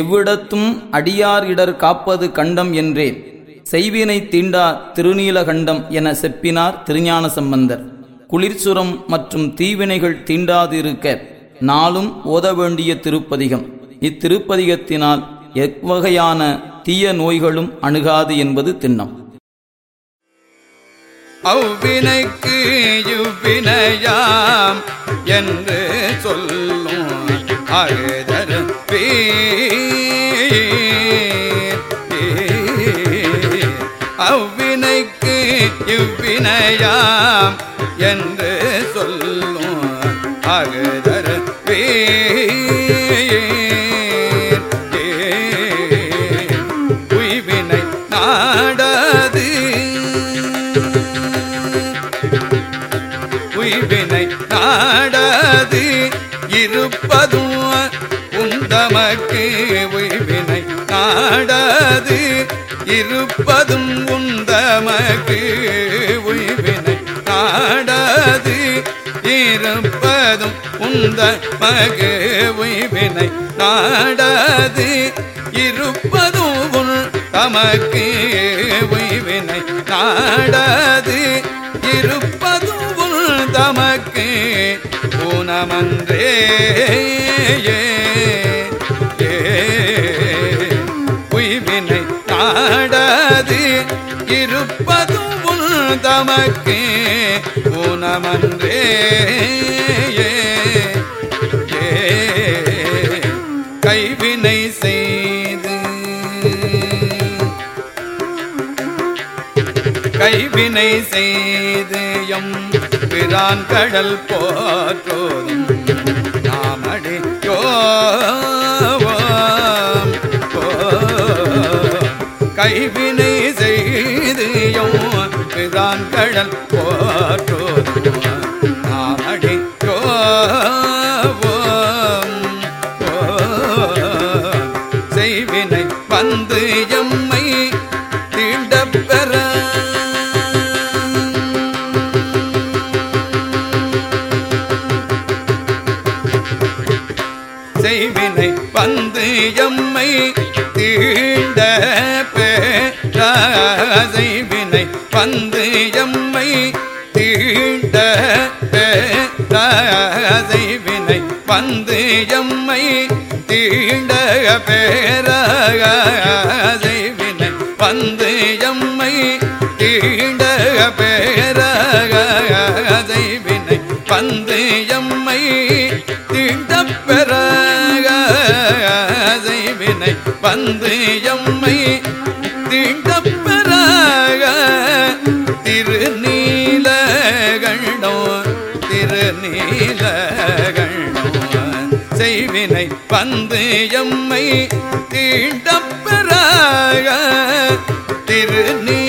எவ்விடத்தும் அடியார் இடர் காப்பது கண்டம் என்றேன். செய்வினை தீண்டா திருநீலகண்டம் என செப்பினார் திருஞான சம்பந்தர். குளிர்சுரம் மற்றும் தீவினைகள் தீண்டாதிருக்க நாளும் ஓத வேண்டிய திருப்பதிகம். இத்திருப்பதிகத்தினால் எவ்வகையான தீய நோய்களும் அணுகாது என்பது திண்ணம். அவ்வினைக்கு இவ்வினையாம் என்று சொல்லும் அழுதரு அவ்வினைக்கு இவ்வினையாம் என்று சொல்லும் அழுதரு உய்வினை நாடாது. உய்வினை நாடாது. இருப்பதும் நாடாது இருப்பதும் உந்தமக்கு உய்வினை. நாடாது இருப்பதும் உந்த மகு உய்வினை. நாடாது இருப்பதும் உன் தமக்கு உய்வினை. நாடாது இருப்பதும் உன் தமக்கு ஊனமன்றே ஏ. தமக்கு ஊனமன்றே கைவினை செய்து. கைவினை செய்து எம் பிரான் கடல் போற்றோதும் நாமடி யோவாம். கைவினை செய்து பிரான் கடல் போற்றோதும் நாமடி செய்வினை வந்து எம்மை தீண்டப் செய்வினை வந்து எம்மை தீண்ட பெற வினை வந்து எம்மை தீண்ட வினை வந்து எம்மை தீண்ட பேர வினை வந்து எம்மை தீண்ட பேர வினை வந்து எம்மை தீண்ட பெற வினை வந்து எம் திருநீலகண்டோ செய்வினை பந்து எம்மை தீண்டப்பெறாக. திருநீ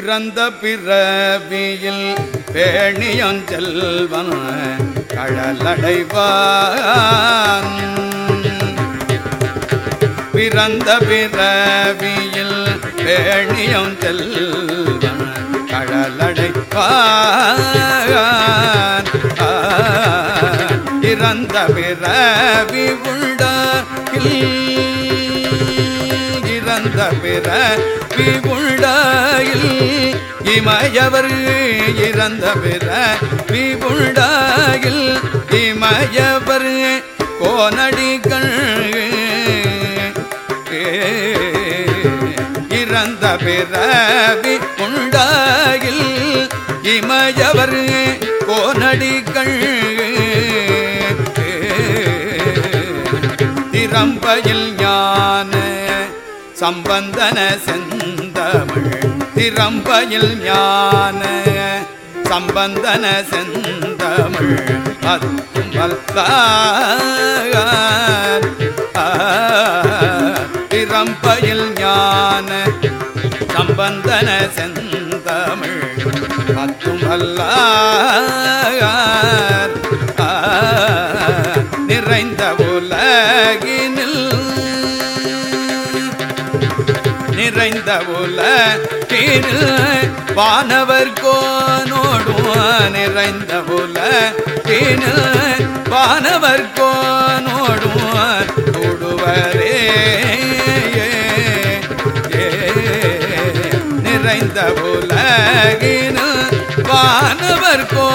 பிறந்த பிறவியில் பேணியஞ்செல்வன் கடலடைவான். பிறந்த பிறவியில் பேணியஞ்செல்வன் கடலடைப்பான் கடலடைவான். இறந்த பிறவி உண்டாகில் இறந்த பிற உண்டாயில் இமயவர் இறந்த பிற உண்டாயில் இமயவர் கோனடிகள் இறந்த பிறவி உண்டாயில் இமயவர் கோனடிகள் திறம்பையில் சம்பந்தன செந்தமிழ் திறம்பயில் ஞான. சம்பந்தன செந்தமிழ் அத்தும் வல்லார் ஞான. சம்பந்தன செந்தமிழ் அத்தும் வல்லார் நிறைந்த உல கீழ் வானவர் கோனோடும் நிறைந்த உலகினில் வானவர் கோனோடும் கூடுவரே நிறைந்த உலகின் வானவர் கோ